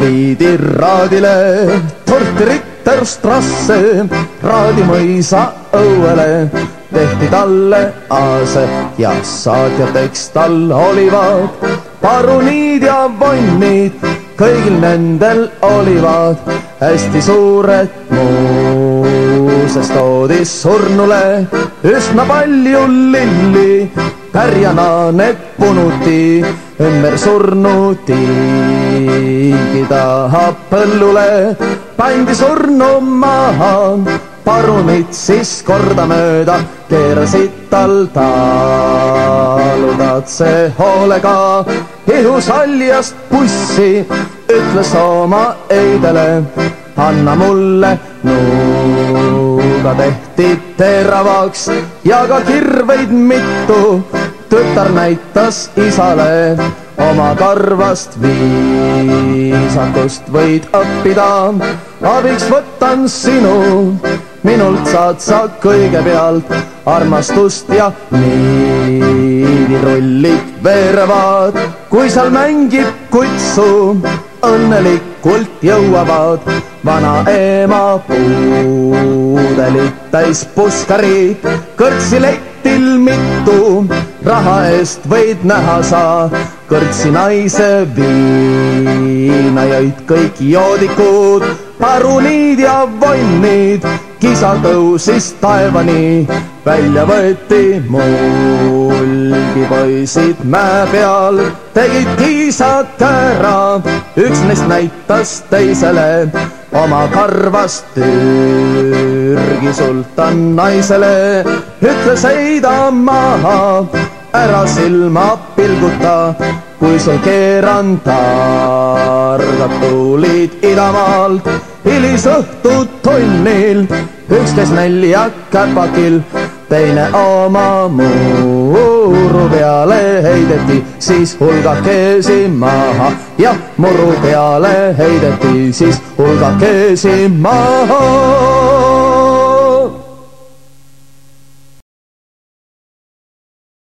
viidi raadile torti Ritterstrasse, raadimõisa õuele. Tehti talle aase ja saatjateks tal olivad paruniid ja vonnid, kõigil nendel olivad hästi suured muuseas toodi surnule üsna palju lilli, pärjana need punuti ümber surnutiigi taha põllule, pandi surnu maha. Parunid siis kordamööda keerasid tal taludatse hoolega. Ihusaljast bussi, ütles oma eidele, anna mulle nuuga tehti teravaks ja ka kirveid mitu. Tütar näitas isale oma karvast viisakust. Võid õppida, abiks võtan sinu minult saad sa kõigepealt armastust ja niidi rullid veerevad, kui seal mängib kutsu, õnnelikult jõuavad vana ema puudelit täis puskarid, kõrtsi letil mitu, raha eest võid näha sa kõrtsi naise viina jõid kõik joodikud, paruniid ja vonnid kisa tõusis taevani, välja võeti mulgipoisid. Mäe peal, tegid kiisad ära, üks neist näitas teisele oma karvast Türgi sultan naisele, ütles heida maha, ära silma pilguta, kui sul keeran targad tuulid idamaalt hilisõhtutonnil, üks käis nälja käpakil, teine oma muru peale heideti, siis hulgakesi maha, jah, muru peale heideti, siis hulgakesi maha